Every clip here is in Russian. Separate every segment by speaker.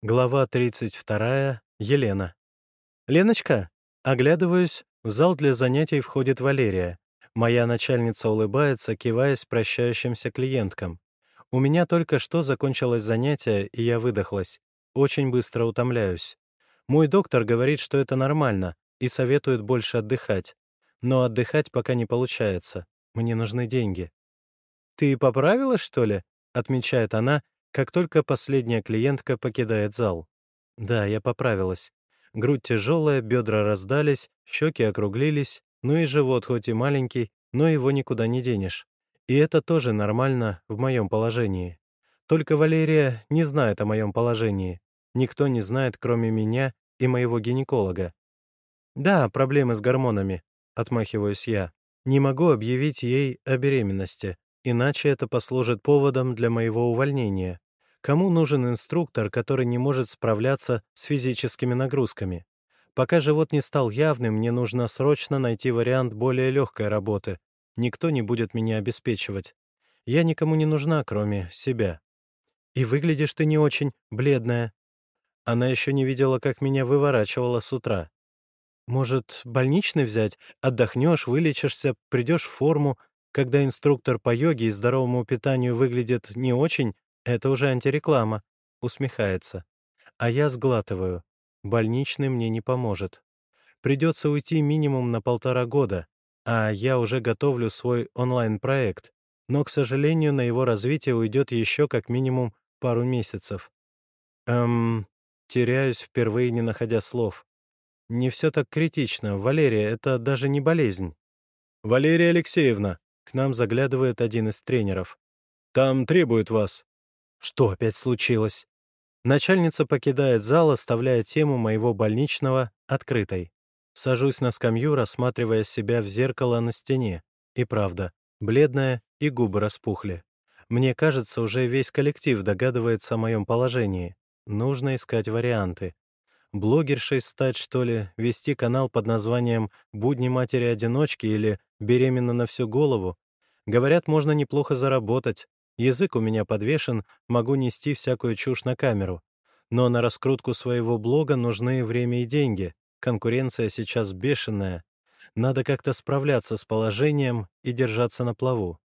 Speaker 1: Глава 32. Елена. «Леночка!» Оглядываюсь, в зал для занятий входит Валерия. Моя начальница улыбается, киваясь прощающимся клиенткам. У меня только что закончилось занятие, и я выдохлась. Очень быстро утомляюсь. Мой доктор говорит, что это нормально, и советует больше отдыхать. Но отдыхать пока не получается. Мне нужны деньги. «Ты поправилась, что ли?» — отмечает она, как только последняя клиентка покидает зал. Да, я поправилась. Грудь тяжелая, бедра раздались, щеки округлились, ну и живот хоть и маленький, но его никуда не денешь. И это тоже нормально в моем положении. Только Валерия не знает о моем положении. Никто не знает, кроме меня и моего гинеколога. «Да, проблемы с гормонами», — отмахиваюсь я. «Не могу объявить ей о беременности. Иначе это послужит поводом для моего увольнения. Кому нужен инструктор, который не может справляться с физическими нагрузками? Пока живот не стал явным, мне нужно срочно найти вариант более легкой работы. Никто не будет меня обеспечивать. Я никому не нужна, кроме себя. И выглядишь ты не очень бледная. Она еще не видела, как меня выворачивала с утра. Может, больничный взять? Отдохнешь, вылечишься, придешь в форму, когда инструктор по йоге и здоровому питанию выглядит не очень, это уже антиреклама. Усмехается. А я сглатываю. Больничный мне не поможет. Придется уйти минимум на полтора года, а я уже готовлю свой онлайн-проект, но, к сожалению, на его развитие уйдет еще как минимум пару месяцев. Эм, теряюсь впервые, не находя слов. Не все так критично. Валерия, это даже не болезнь. Валерия Алексеевна, к нам заглядывает один из тренеров. «Там требуют вас». Что опять случилось? Начальница покидает зал, оставляя тему моего больничного открытой. Сажусь на скамью, рассматривая себя в зеркало на стене. И правда, бледная и губы распухли. Мне кажется, уже весь коллектив догадывается о моем положении. Нужно искать варианты. Блогершей стать, что ли, вести канал под названием «Будни матери-одиночки» или «Беременна на всю голову»? Говорят, можно неплохо заработать. Язык у меня подвешен, могу нести всякую чушь на камеру. Но на раскрутку своего блога нужны время и деньги. Конкуренция сейчас бешеная. Надо как-то справляться с положением и держаться на плаву.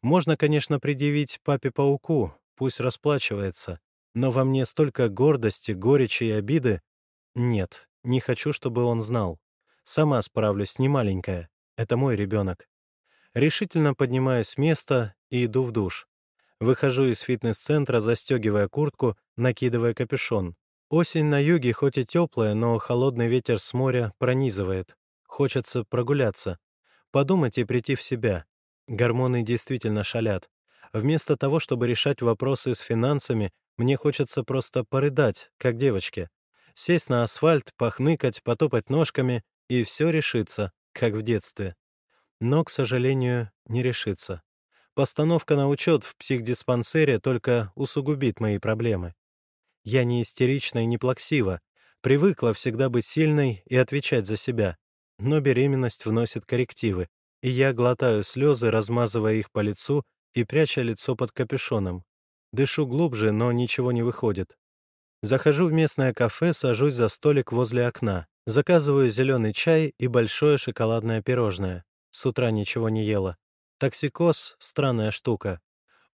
Speaker 1: Можно, конечно, предъявить папе-пауку, пусть расплачивается. Но во мне столько гордости, горечи и обиды, нет, не хочу, чтобы он знал. Сама справлюсь, не маленькая. Это мой ребенок. Решительно поднимаюсь с места и иду в душ. Выхожу из фитнес-центра, застегивая куртку, накидывая капюшон. Осень на юге хоть и теплая, но холодный ветер с моря пронизывает. Хочется прогуляться. Подумать и прийти в себя. Гормоны действительно шалят. Вместо того, чтобы решать вопросы с финансами, мне хочется просто порыдать, как девочке сесть на асфальт, похныкать, потопать ножками, и все решится, как в детстве. Но, к сожалению, не решится. Постановка на учет в психдиспансере только усугубит мои проблемы. Я не истерична и не плаксива, привыкла всегда быть сильной и отвечать за себя. Но беременность вносит коррективы, и я глотаю слезы, размазывая их по лицу и пряча лицо под капюшоном. Дышу глубже, но ничего не выходит. Захожу в местное кафе, сажусь за столик возле окна. Заказываю зеленый чай и большое шоколадное пирожное. С утра ничего не ела. Токсикоз — странная штука.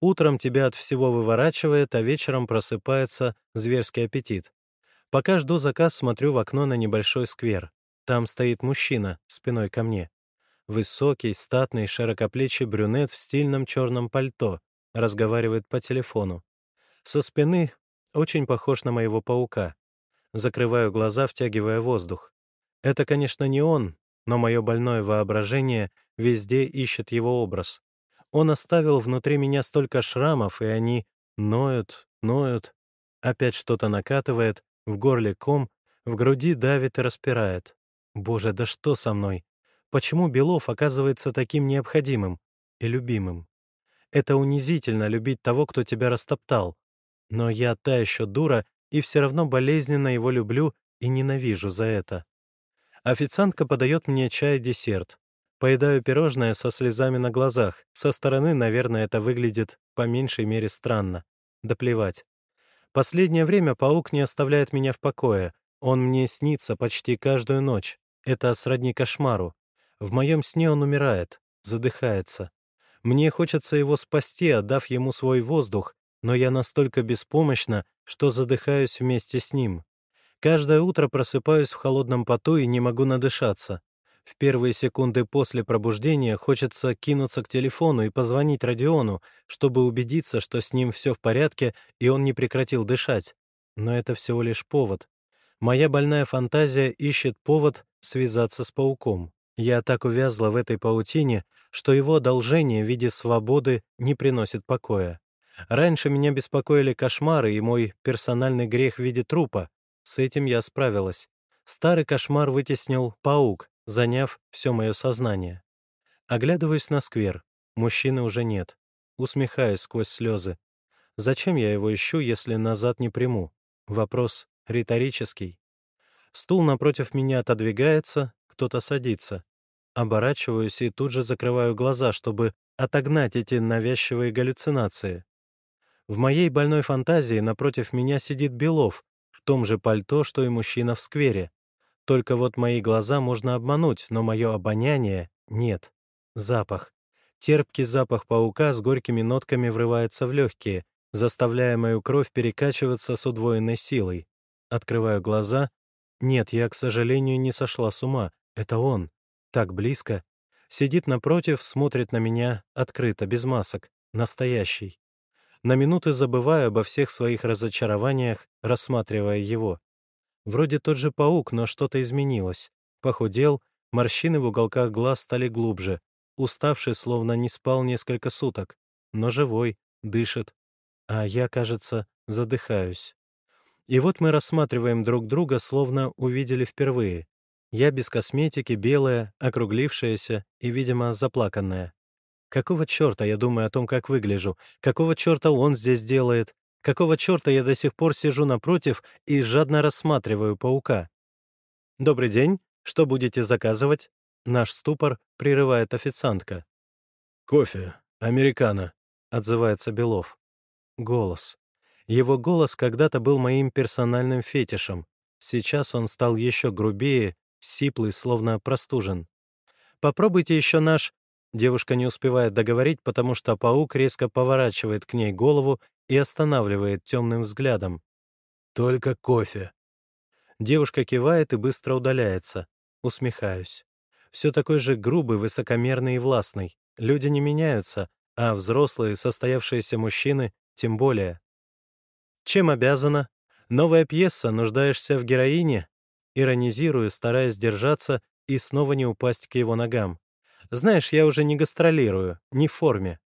Speaker 1: Утром тебя от всего выворачивает, а вечером просыпается зверский аппетит. Пока жду заказ, смотрю в окно на небольшой сквер. Там стоит мужчина, спиной ко мне. Высокий, статный, широкоплечий брюнет в стильном черном пальто. Разговаривает по телефону. Со спины очень похож на моего паука. Закрываю глаза, втягивая воздух. Это, конечно, не он, но мое больное воображение везде ищет его образ. Он оставил внутри меня столько шрамов, и они ноют, ноют. Опять что-то накатывает, в горле ком, в груди давит и распирает. Боже, да что со мной? Почему Белов оказывается таким необходимым и любимым? Это унизительно любить того, кто тебя растоптал, но я та еще дура и все равно болезненно его люблю и ненавижу за это. Официантка подает мне чай и десерт. Поедаю пирожное со слезами на глазах. Со стороны, наверное, это выглядит по меньшей мере странно. Да плевать. Последнее время паук не оставляет меня в покое. Он мне снится почти каждую ночь. Это сродни кошмару. В моем сне он умирает, задыхается. Мне хочется его спасти, отдав ему свой воздух, но я настолько беспомощна, что задыхаюсь вместе с ним. Каждое утро просыпаюсь в холодном поту и не могу надышаться. В первые секунды после пробуждения хочется кинуться к телефону и позвонить Родиону, чтобы убедиться, что с ним все в порядке и он не прекратил дышать. Но это всего лишь повод. Моя больная фантазия ищет повод связаться с пауком. Я так увязла в этой паутине, что его одолжение в виде свободы не приносит покоя. Раньше меня беспокоили кошмары и мой персональный грех в виде трупа. С этим я справилась. Старый кошмар вытеснил паук, заняв все мое сознание. Оглядываюсь на сквер. Мужчины уже нет. Усмехаюсь сквозь слезы. Зачем я его ищу, если назад не приму? Вопрос риторический. Стул напротив меня отодвигается, кто-то садится. Оборачиваюсь и тут же закрываю глаза, чтобы отогнать эти навязчивые галлюцинации. В моей больной фантазии напротив меня сидит Белов, в том же пальто, что и мужчина в сквере. Только вот мои глаза можно обмануть, но мое обоняние — нет. Запах. Терпкий запах паука с горькими нотками врывается в легкие, заставляя мою кровь перекачиваться с удвоенной силой. Открываю глаза. Нет, я, к сожалению, не сошла с ума. Это он. Так близко. Сидит напротив, смотрит на меня открыто, без масок. Настоящий. На минуты забываю обо всех своих разочарованиях, рассматривая его. Вроде тот же паук, но что-то изменилось. Похудел, морщины в уголках глаз стали глубже. Уставший, словно не спал несколько суток. Но живой, дышит. А я, кажется, задыхаюсь. И вот мы рассматриваем друг друга, словно увидели впервые. Я без косметики, белая, округлившаяся и, видимо, заплаканная. Какого черта я думаю о том, как выгляжу? Какого черта он здесь делает? Какого черта я до сих пор сижу напротив и жадно рассматриваю паука? «Добрый день. Что будете заказывать?» Наш ступор прерывает официантка.
Speaker 2: «Кофе. Американо», —
Speaker 1: отзывается Белов. Голос. Его голос когда-то был моим персональным фетишем. Сейчас он стал еще грубее, сиплый, словно простужен. «Попробуйте еще наш...» Девушка не успевает договорить, потому что паук резко поворачивает к ней голову и останавливает темным взглядом.
Speaker 2: «Только кофе».
Speaker 1: Девушка кивает и быстро удаляется. Усмехаюсь. Все такой же грубый, высокомерный и властный. Люди не меняются, а взрослые, состоявшиеся мужчины тем более. Чем обязана? Новая пьеса «Нуждаешься в героине»? Иронизирую, стараясь держаться и снова не упасть к его ногам. Знаешь, я уже не гастролирую, не в форме.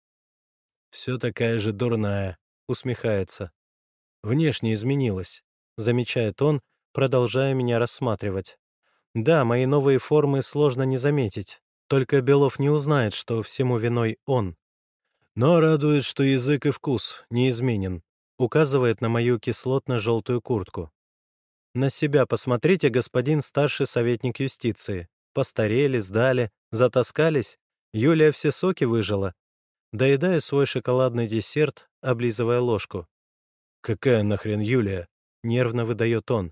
Speaker 2: Все такая же дурная.
Speaker 1: — усмехается. «Внешне изменилась», — замечает он, продолжая меня рассматривать. «Да, мои новые формы сложно не заметить. Только Белов не узнает, что всему виной он.
Speaker 2: Но радует, что язык и вкус не изменен», —
Speaker 1: указывает на мою кислотно-желтую куртку. «На себя посмотрите, господин старший советник юстиции. Постарели, сдали, затаскались. Юлия все соки выжила, Доедаю свой шоколадный десерт, облизывая ложку.
Speaker 2: «Какая нахрен Юлия?»
Speaker 1: — нервно выдает он.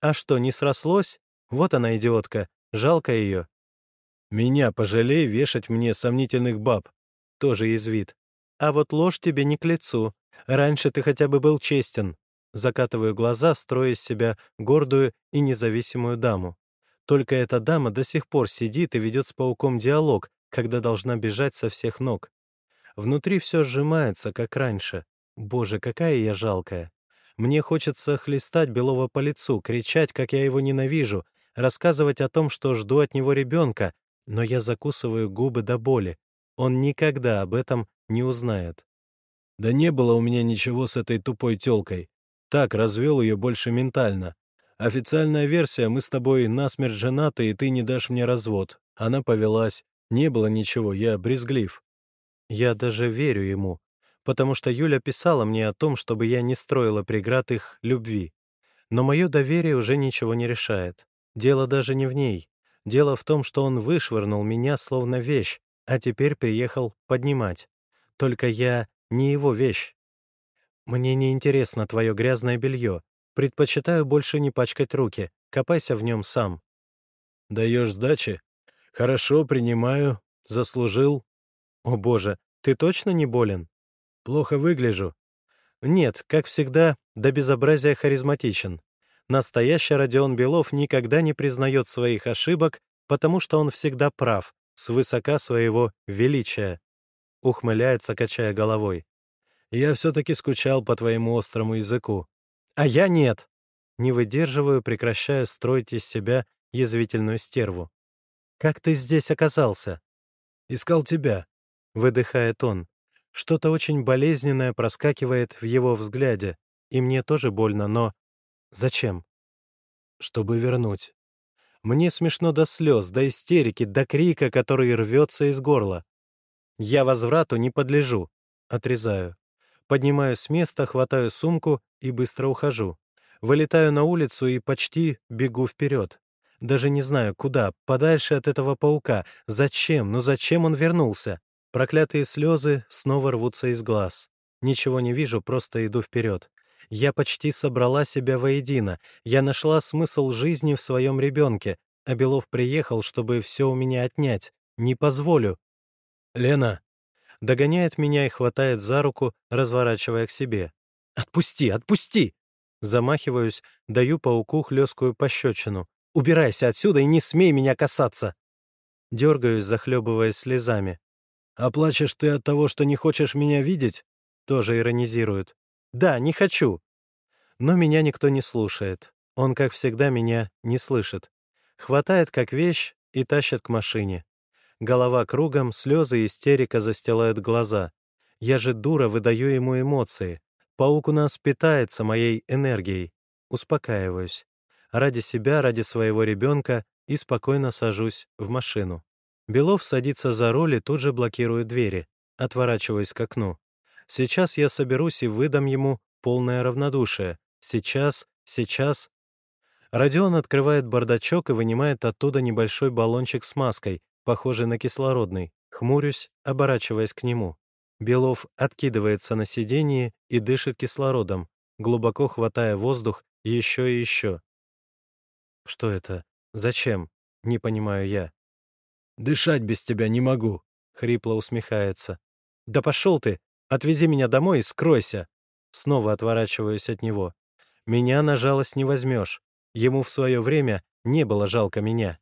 Speaker 1: «А что, не срослось? Вот она, идиотка. Жалко ее».
Speaker 2: «Меня пожалей вешать мне сомнительных баб», — тоже язвит.
Speaker 1: «А вот ложь тебе не к лицу. Раньше ты хотя бы был честен». Закатываю глаза, строя из себя гордую и независимую даму. Только эта дама до сих пор сидит и ведет с пауком диалог, когда должна бежать со всех ног. Внутри все сжимается, как раньше. Боже, какая я жалкая. Мне хочется хлестать Белова по лицу, кричать, как я его ненавижу, рассказывать о том, что жду от него ребенка, но я закусываю губы до боли. Он никогда об этом не узнает.
Speaker 2: Да не было у меня ничего с этой тупой тёлкой. Так, развел ее больше ментально. Официальная версия, мы с тобой насмерть женаты, и ты не дашь мне развод. Она повелась. Не было ничего, я брезглив.
Speaker 1: Я даже верю ему, потому что Юля писала мне о том, чтобы я не строила преград их любви. Но мое доверие уже ничего не решает. Дело даже не в ней. Дело в том, что он вышвырнул меня словно вещь, а теперь приехал поднимать. Только я не его вещь. «Мне не интересно твое грязное белье. Предпочитаю больше не пачкать руки. Копайся в нем сам».
Speaker 2: «Даешь сдачи? Хорошо, принимаю. Заслужил».
Speaker 1: «О боже, ты точно не болен?»
Speaker 2: «Плохо выгляжу».
Speaker 1: «Нет, как всегда, до безобразия харизматичен. Настоящий Родион Белов никогда не признает своих ошибок, потому что он всегда прав, с высока своего величия. Ухмыляется, качая головой.
Speaker 2: Я все-таки скучал по твоему острому языку.
Speaker 1: А я нет. Не выдерживаю, прекращаю строить из себя язвительную стерву. Как ты здесь оказался?
Speaker 2: Искал тебя.
Speaker 1: Выдыхает он. Что-то очень болезненное проскакивает в его взгляде, и мне тоже больно, но Зачем?
Speaker 2: Чтобы вернуть.
Speaker 1: Мне смешно до слез, до истерики, до крика, который рвется из горла. Я возврату не подлежу. Отрезаю. Поднимаюсь с места, хватаю сумку и быстро ухожу. Вылетаю на улицу и почти бегу вперед. Даже не знаю, куда, подальше от этого паука. Зачем? Ну зачем он вернулся? Проклятые слезы снова рвутся из глаз. Ничего не вижу, просто иду вперед. Я почти собрала себя воедино. Я нашла смысл жизни в своем ребенке, а Белов приехал, чтобы все у меня отнять. Не позволю.
Speaker 2: «Лена!»
Speaker 1: Догоняет меня и хватает за руку, разворачивая к себе. «Отпусти! Отпусти!» Замахиваюсь, даю пауку хлесткую пощечину. «Убирайся отсюда и не смей меня касаться!» Дергаюсь, захлебываясь слезами.
Speaker 2: «А плачешь ты от того, что не хочешь меня видеть?»
Speaker 1: Тоже иронизирует. Да, не хочу. Но меня никто не слушает. Он, как всегда, меня не слышит. Хватает как вещь и тащит к машине. Голова кругом, слезы и истерика застилают глаза. Я же дура, выдаю ему эмоции. Паук у нас питается моей энергией. Успокаиваюсь. Ради себя, ради своего ребенка и спокойно сажусь в машину. Белов садится за руль и тут же блокирует двери. Отворачиваюсь к окну. Сейчас я соберусь и выдам ему полное равнодушие. Сейчас, сейчас. Родион открывает бардачок и вынимает оттуда небольшой баллончик с маской, похожий на кислородный. Хмурюсь, оборачиваясь к нему. Белов откидывается на сиденье и дышит кислородом, глубоко хватая воздух еще и еще. Что это? Зачем? Не понимаю я.
Speaker 2: «Дышать без тебя не могу», — хрипло усмехается.
Speaker 1: «Да пошел ты! Отвези меня домой и скройся!» Снова отворачиваюсь от него. Меня на жалость не возьмешь. Ему в свое время не было жалко меня.